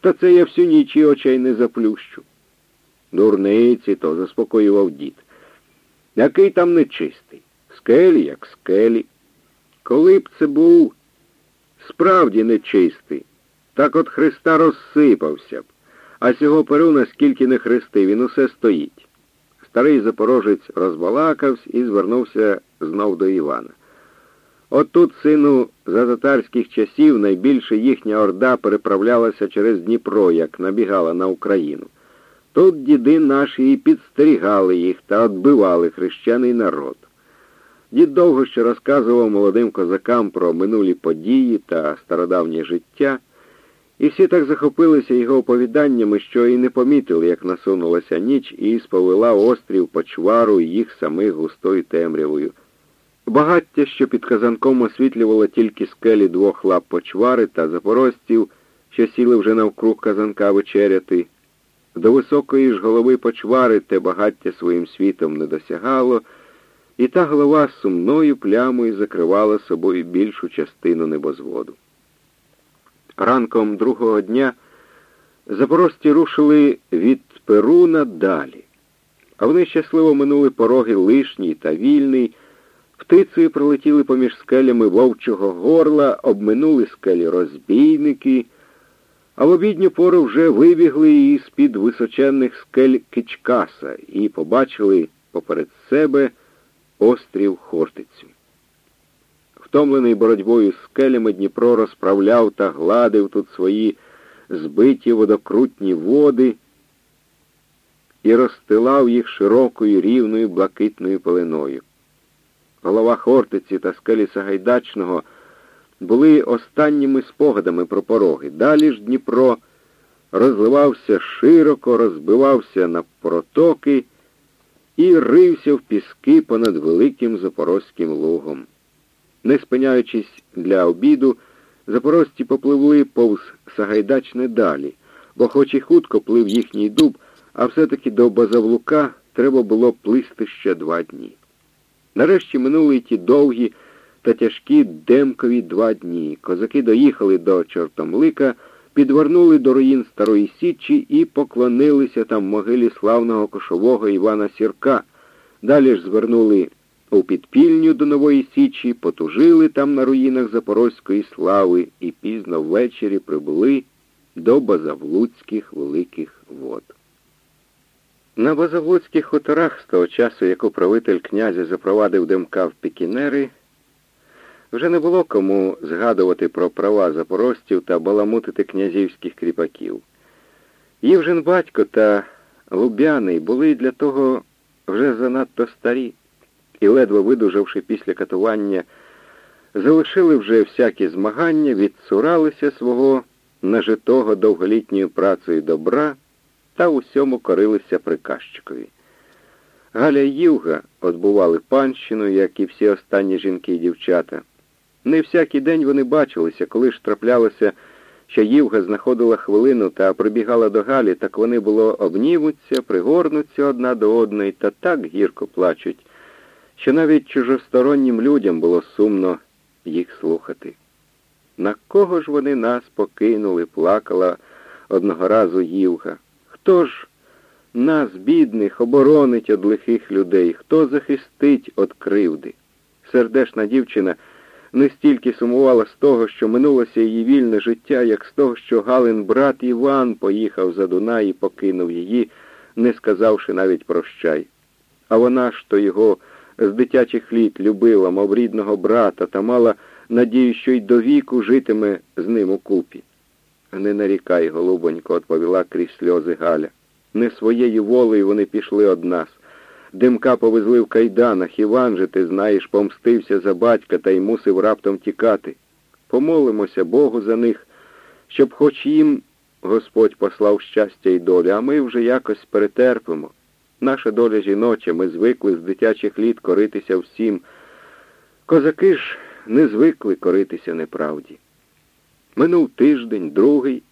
Та це я всю ніч і очей не заплющу. Дурниці то, заспокоював дід. Який там нечистий? Скелі, як скелі. Коли б це був справді нечистий, так от Христа розсипався б, а цього перу наскільки не хрести, він усе стоїть. Старий запорожець розбалакався і звернувся знов до Івана. От тут, сину, за татарських часів найбільше їхня орда переправлялася через Дніпро, як набігала на Україну. Тут діди наші і підстерігали їх та відбивали хрещений народ. Дід довго ще розказував молодим козакам про минулі події та стародавнє життя, і всі так захопилися його оповіданнями, що і не помітили, як насунулася ніч і сповела острів почвару їх самих густою темрявою. Багаття, що під казанком освітлювало тільки скелі двох лап почвари та запорожців, що сіли вже навкруг казанка вечеряти. До високої ж голови почвари те багаття своїм світом не досягало, і та голова сумною плямою закривала собою більшу частину небозводу. Ранком другого дня запорожці рушили від Перуна далі, а вони щасливо минули пороги лишній та вільний, птицею пролетіли поміж скелями вовчого горла, обминули скелі розбійники, а в обідню пору вже вибігли із під височенних скель Кичкаса і побачили поперед себе острів Хортицю. Втомлений боротьбою з скелями Дніпро розправляв та гладив тут свої збиті водокрутні води і розстилав їх широкою рівною блакитною пеленою. Голова Хортиці та скелі Сагайдачного були останніми спогадами про пороги. Далі ж Дніпро розливався широко, розбивався на протоки і рився в піски понад великим Запорозьким лугом. Не спиняючись для обіду, запорожці попливли повз Сагайдачне далі, бо хоч і хутко плив їхній дуб, а все-таки до Базавлука треба було плисти ще два дні. Нарешті минули ті довгі та тяжкі демкові два дні. Козаки доїхали до Чортомлика, підвернули до руїн Старої Січі і поклонилися там могилі славного кошового Івана Сірка. Далі ж звернули у підпільню до Нової Січі, потужили там на руїнах Запорозької слави і пізно ввечері прибули до Базавлуцьких великих вод. На Базавлуцьких хуторах з того часу, як управитель князя запровадив Демка в пікінери, вже не було кому згадувати про права запорожців та баламутити князівських кріпаків. Ївжин батько та Лубяний були для того вже занадто старі і, ледве видужавши після катування, залишили вже всякі змагання, відсуралися свого нажитого довголітньою працею добра та усьому корилися приказчикові. Галя Юга отбували панщину, як і всі останні жінки і дівчата. Не всякий день вони бачилися, коли ж траплялося, що Євга знаходила хвилину та прибігала до Галі, так вони було обнімуться, пригорнуться одна до одної та так гірко плачуть, що навіть чужостороннім людям було сумно їх слухати. На кого ж вони нас покинули, плакала одного разу Євга. Хто ж нас, бідних, оборонить од лихих людей, хто захистить від кривди? Сердешна дівчина не стільки сумувала з того, що минулося її вільне життя, як з того, що Галин брат Іван поїхав за Дунай і покинув її, не сказавши навіть прощай. А вона ж то його з дитячих літ любила, мов рідного брата, та мала надію, що й до віку житиме з ним у купі. Не нарікай, голубонько, відповіла крізь сльози Галя. Не своєю волею вони пішли од нас. Димка повезли в кайданах, Іван же, ти знаєш, помстився за батька та й мусив раптом тікати. Помолимося Богу за них, щоб хоч їм Господь послав щастя і долю, а ми вже якось перетерпимо. Наша доля жіноча, ми звикли з дитячих літ коритися всім. Козаки ж не звикли коритися неправді. Минув тиждень, другий.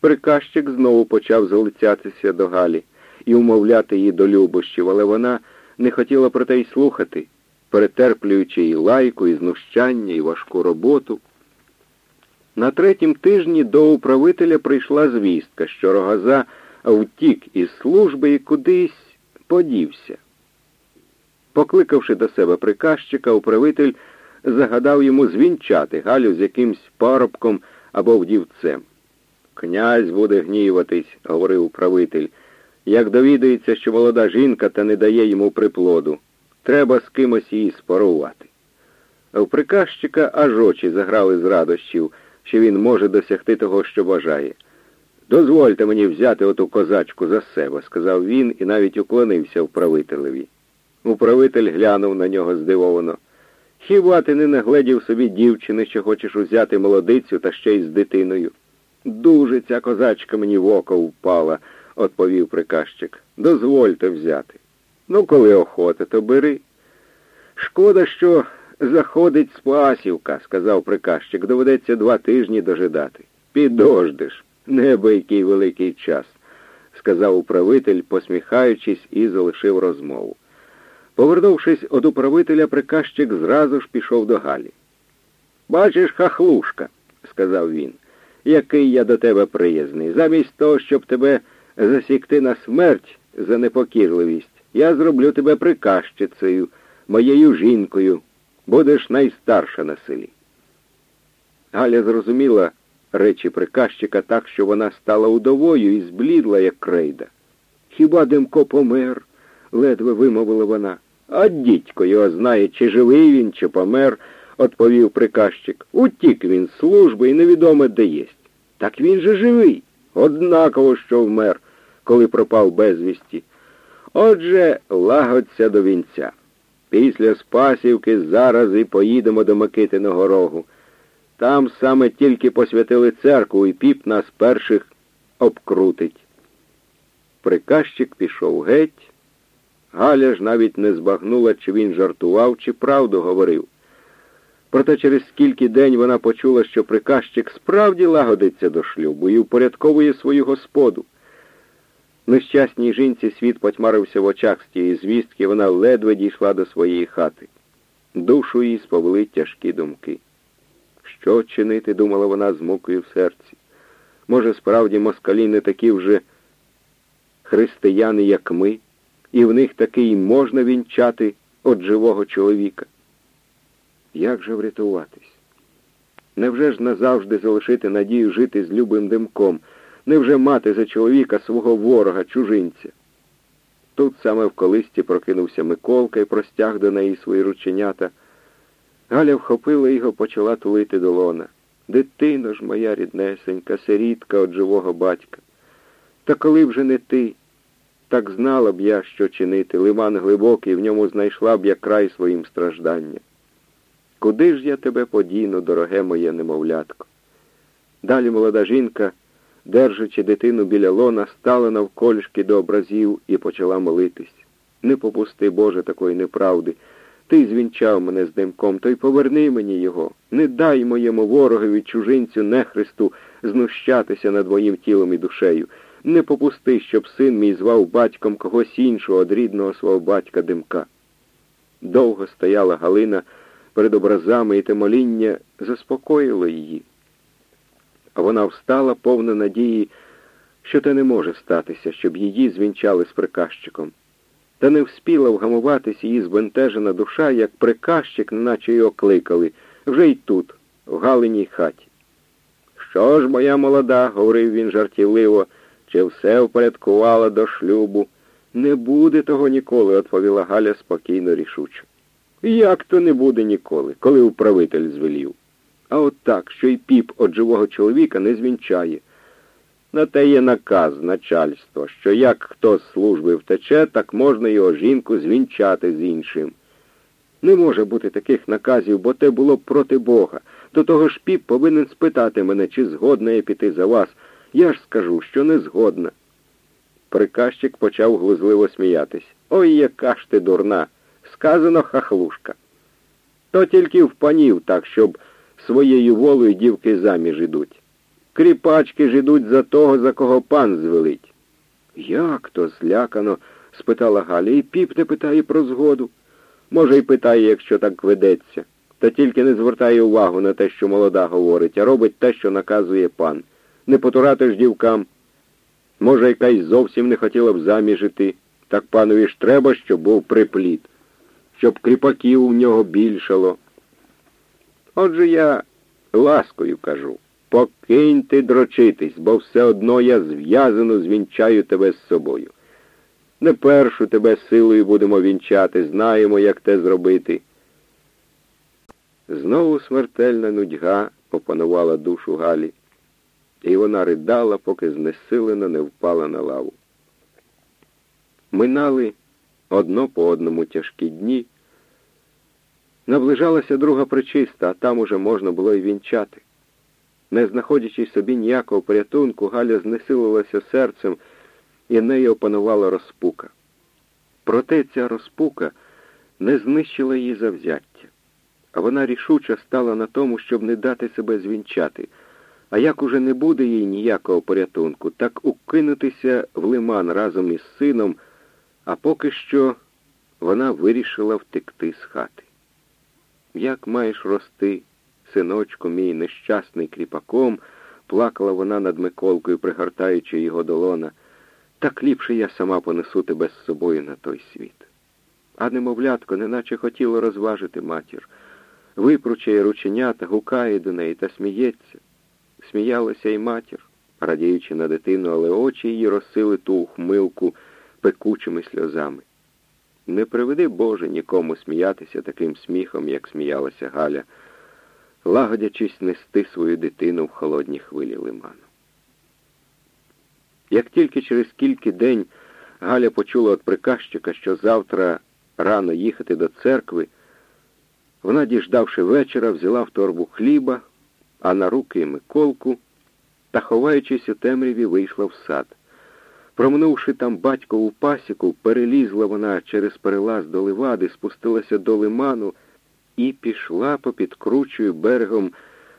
Приказчик знову почав залицятися до Галі і умовляти її до любощів, але вона не хотіла про те й слухати, перетерплюючи і лайку, і знущання, і важку роботу. На третім тижні до управителя прийшла звістка, що рогаза втік із служби і кудись подівся. Покликавши до себе приказчика, управитель загадав йому звінчати Галю з якимсь парубком або вдівцем. Князь буде гніватись, говорив управитель, як довідається, що молода жінка та не дає йому приплоду. Треба з кимось її спорувати. В приказчика аж очі заграли з радощів, що він може досягти того, що бажає. Дозвольте мені взяти оту козачку за себе, сказав він і навіть уклонився управителеві. Управитель глянув на нього здивовано. Хіба ти не нагледів собі дівчини, що хочеш узяти молодицю та ще й з дитиною? Дуже ця козачка мені в око впала, відповів приказчик. Дозвольте взяти. Ну, коли охота, то бери. Шкода, що заходить Спасівка, сказав приказчик. Доведеться два тижні дожидати. Підождеш. Небо який великий час, сказав управитель, посміхаючись, і залишив розмову. Повернувшись від управителя, приказчик зразу ж пішов до Галі. Бачиш, хахлушка, сказав він, який я до тебе приязний. Замість того, щоб тебе засікти на смерть за непокірливість, я зроблю тебе приказчицею, моєю жінкою. Будеш найстарша на селі. Галя зрозуміла речі приказчика так, що вона стала удовою і зблідла, як крейда. Хіба Демко помер? ледве вимовила вона. А дідько його знає, чи живий він, чи помер, відповів приказчик. Утік він з служби і невідоме де єсть. Так він же живий. Однаково, що вмер, коли пропав безвісті. Отже, лагодься до вінця. Після Спасівки зараз і поїдемо до Микитиного рогу. Там саме тільки посвятили церкву, і піп нас перших обкрутить. Приказчик пішов геть. Галя ж навіть не збагнула, чи він жартував, чи правду говорив. Проте через скільки день вона почула, що приказчик справді лагодиться до шлюбу і упорядковує свою господу. Нещасній жінці світ потьмарився в очах з тієї звістки, вона ледве дійшла до своєї хати. Душу її сповели тяжкі думки. Що чинити, думала вона з мукою в серці. Може, справді москалі не такі вже християни, як ми, і в них таки й можна вінчати від живого чоловіка. Як же врятуватись? Невже ж назавжди залишити надію жити з любим димком? Невже мати за чоловіка свого ворога, чужинця? Тут саме в колисті прокинувся Миколка і простяг до неї свої рученята. Галя вхопила його, почала тулити долона. Дитино ж моя ріднесенька, сирітка від живого батька. Та коли вже не ти, так знала б я, що чинити, лиман глибокий, в ньому знайшла б я край своїм стражданням. Куди ж я тебе подіну, дороге моє немовлятко? Далі молода жінка, держачи дитину біля лона, стала навколішки до образів і почала молитись. Не попусти, Боже, такої неправди. Ти звінчав мене з димком, то й поверни мені його. Не дай моєму ворогові чужинцю нехристу знущатися над моїм тілом і душею. Не попусти, щоб син мій звав батьком когось іншого од рідного свого батька димка. Довго стояла Галина перед образами і те моління заспокоїло її. А вона встала, повна надії, що те не може статися, щоб її звінчали з приказчиком. Та не вспіла вгамуватись її збентежена душа, як приказчик, наче й окликали, вже й тут, в Галиній хаті. Що ж, моя молода, говорив він жартівливо, чи все впорядкувала до шлюбу? Не буде того ніколи, відповіла Галя спокійно рішуче. Як то не буде ніколи, коли управитель звелів? А от так, що й піп від живого чоловіка не звінчає. На те є наказ начальства, що як хто з служби втече, так можна його жінку звінчати з іншим. Не може бути таких наказів, бо те було проти Бога. До того ж піп повинен спитати мене, чи згодна я піти за вас. Я ж скажу, що не згодна. Приказчик почав глузливо сміятись. Ой, яка ж ти дурна. Сказано хахлушка. То тільки в панів так, щоб своєю волею дівки заміж ідуть. Кріпачки ж ідуть за того, за кого пан звелить. Як то? злякано? спитала Галя, і піп не питає про згоду. Може, й питає, якщо так ведеться. та тільки не звертає увагу на те, що молода говорить, а робить те, що наказує пан. Не потуратиш дівкам. Може, якась зовсім не хотіла б заміжити. Так панові ж треба, щоб був припліт, щоб кріпаків у нього більшало. Отже я ласкою кажу, покинь ти дрочитись, бо все одно я зв'язано звінчаю тебе з собою. Не першу тебе силою будемо вінчати, знаємо, як те зробити. Знову смертельна нудьга опанувала душу Галі, і вона ридала, поки знесилено не впала на лаву. Минали одно по одному тяжкі дні. Наближалася друга причиста, а там уже можна було й вінчати. Не знаходячи собі ніякого порятунку, Галя знесилилася серцем і нею опанувала розпука. Проте ця розпука не знищила її завзяття, а вона рішуче стала на тому, щоб не дати себе звінчати. А як уже не буде їй ніякого порятунку, так укинутися в лиман разом із сином, а поки що вона вирішила втекти з хати. Як маєш рости, синочку мій нещасний кріпаком, плакала вона над Миколкою, пригортаючи його долона. Так ліпше я сама понесу тебе з собою на той світ. А немовлятко, неначе хотіло розважити матір. Випручає рученята, гукає до неї та сміється. Сміялася й матір, радіючи на дитину, але очі її розсили ту ухмилку пекучими сльозами. Не приведи, Боже, нікому сміятися таким сміхом, як сміялася Галя, лагодячись нести свою дитину в холодні хвилі лиману. Як тільки через кілька день Галя почула від приказчика, що завтра рано їхати до церкви, вона, діждавши вечора, взяла в торбу хліба, а на руки Миколку та, ховаючись у темряві, вийшла в сад. Проминувши там батькову пасіку, перелізла вона через перелаз до ливади, спустилася до лиману і пішла попід кручою берегом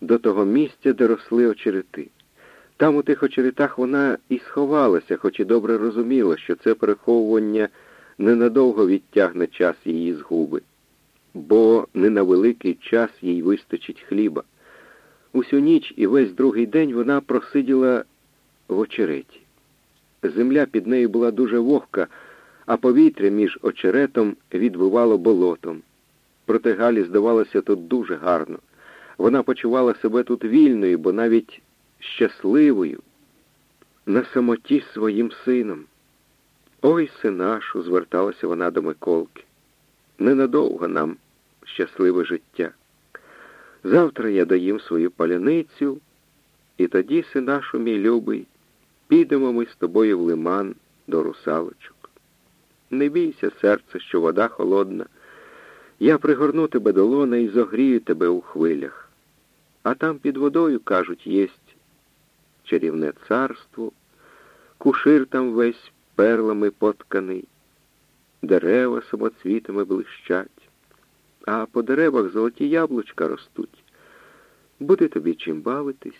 до того місця, де росли очерети. Там у тих очеретах вона і сховалася, хоч і добре розуміла, що це переховування ненадовго відтягне час її згуби, бо не на великий час їй вистачить хліба. Усю ніч і весь другий день вона просиділа в очереті. Земля під нею була дуже вогка, а повітря між очеретом відбивало болотом. Проте Галі здавалося тут дуже гарно. Вона почувала себе тут вільною, бо навіть щасливою, на самоті своїм сином. Ой, синашу, зверталася вона до Миколки. Ненадовго нам щасливе життя. Завтра я доїм свою паляницю, і тоді, синашу, мій любий, підемо ми з тобою в лиман до русалочок. Не бійся, серце, що вода холодна. Я пригорну тебе до лона і зогрію тебе у хвилях. А там під водою, кажуть, єсть чарівне царство, кушир там весь перлами потканий, дерева самоцвітами блищать, а по деревах золоті яблучка ростуть. Буде тобі чим бавитись.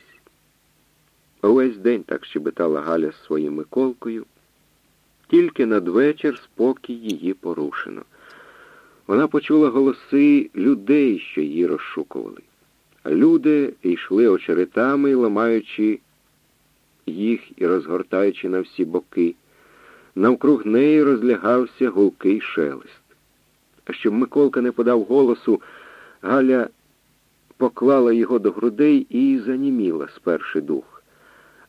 Увесь день так щебетала Галя з своїм Миколкою, тільки надвечір спокій її порушено. Вона почула голоси людей, що її розшукували. Люди йшли очеретами, ламаючи їх і розгортаючи на всі боки. Навкруг неї розлягався гулкий шелест. А щоб Миколка не подав голосу, Галя поклала його до грудей і заніміла сперши дух.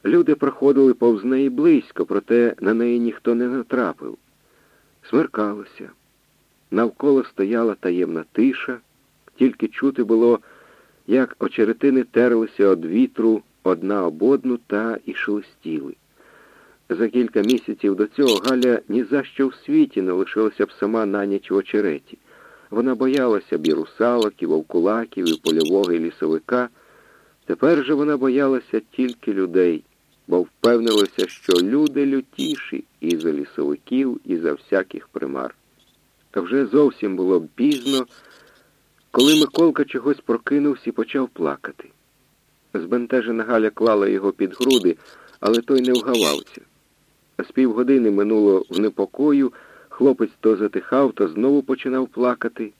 Люди проходили повз неї близько, проте на неї ніхто не натрапив. Смеркалося. Навколо стояла таємна тиша, тільки чути було, як очеретини терлися од вітру одна об одну та і шелестіли. За кілька місяців до цього Галя ні за що в світі не лишилася б сама на ніч в очереті. Вона боялася б і русалок, і вовкулаків, і польового, і лісовика. Тепер же вона боялася тільки людей, бо впевнилася, що люди лютіші і за лісовиків, і за всяких примар. Та вже зовсім було пізно, коли Миколка чогось прокинувся і почав плакати. Збентежена Галя клала його під груди, але той не вгавався. З півгодини минуло в непокою, хлопець то затихав, то знову починав плакати.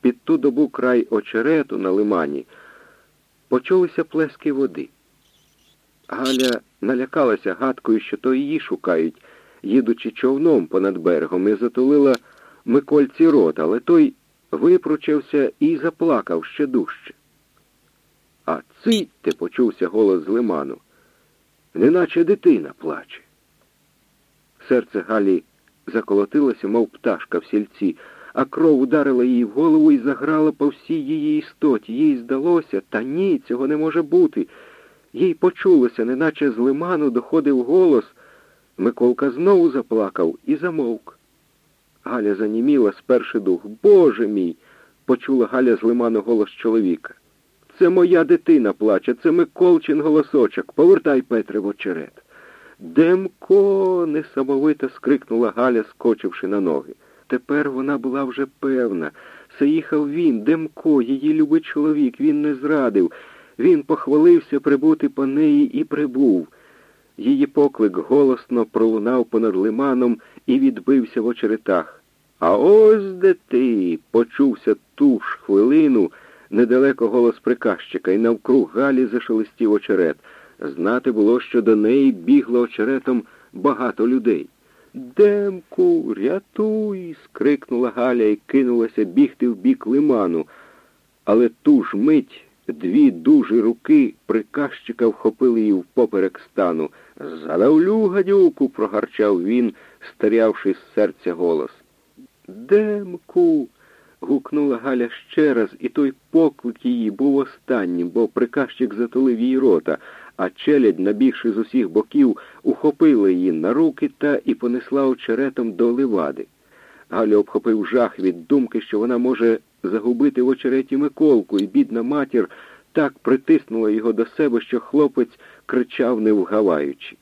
під ту добу край очерету на лимані почулися плески води. Галя налякалася гадкою, що то її шукають, їдучи човном понад берегом, і затулила Микольці рот, але той випручився і заплакав ще дужче. А цитьте, почувся голос з лиману, неначе дитина плаче. Серце Галі заколотилося, мов пташка в сільці, а кров ударила її в голову і заграла по всій її істоті. Їй здалося, та ні, цього не може бути. Їй почулося, неначе з лиману доходив голос. Миколка знову заплакав і замовк. Галя заніміла сперши дух. Боже мій, почула Галя з лиману голос чоловіка. Це моя дитина плаче, це Миколчин голосочок. Повертай, Петре, в очерет. Демко. несамовито скрикнула Галя, скочивши на ноги. Тепер вона була вже певна. Це їхав він, Демко, її любий чоловік, він не зрадив. Він похвалився прибути по неї і прибув. Її поклик голосно пролунав понад лиманом і відбився в очеретах. А ось де ти, почувся ту ж хвилину недалеко голос приказчика, і навкруг Галі зашелестів очерет. Знати було, що до неї бігло очеретом багато людей. Демку, рятуй. скрикнула Галя і кинулася бігти в бік лиману. Але ту ж мить дві дужі руки приказчика вхопили її впоперек стану. Задавлю, гадюку, прогарчав він, старявши з серця голос. Демку. гукнула Галя ще раз, і той поклик її був останнім, бо приказчик затулив її рота, а челядь, набігши з усіх боків, ухопила її на руки та і понесла очеретом до ливади. Галя обхопив жах від думки, що вона може загубити в очереті Миколку, і бідна матір так притиснула його до себе, що хлопець кричав, не вгаваючи.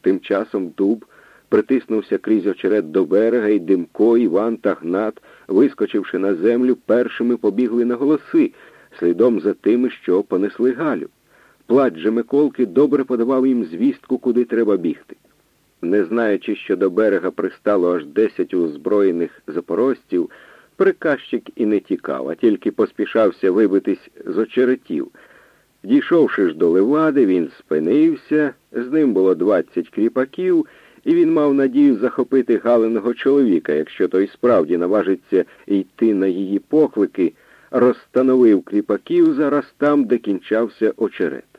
Тим часом дуб притиснувся крізь очерет до берега, і Димко, Іван та Гнат, вискочивши на землю, першими побігли на голоси, слідом за тими, що понесли Галю. Плач же Миколки добре подавав їм звістку, куди треба бігти. Не знаючи, що до берега пристало аж десять озброєних запорожців, приказчик і не тікав, а тільки поспішався вибитись з очеретів. Дійшовши ж до левади, він спинився, з ним було двадцять кріпаків, і він мав надію захопити галеного чоловіка, якщо той справді наважиться йти на її поклики, розстановив кріпаків зараз там, де кінчався очерет.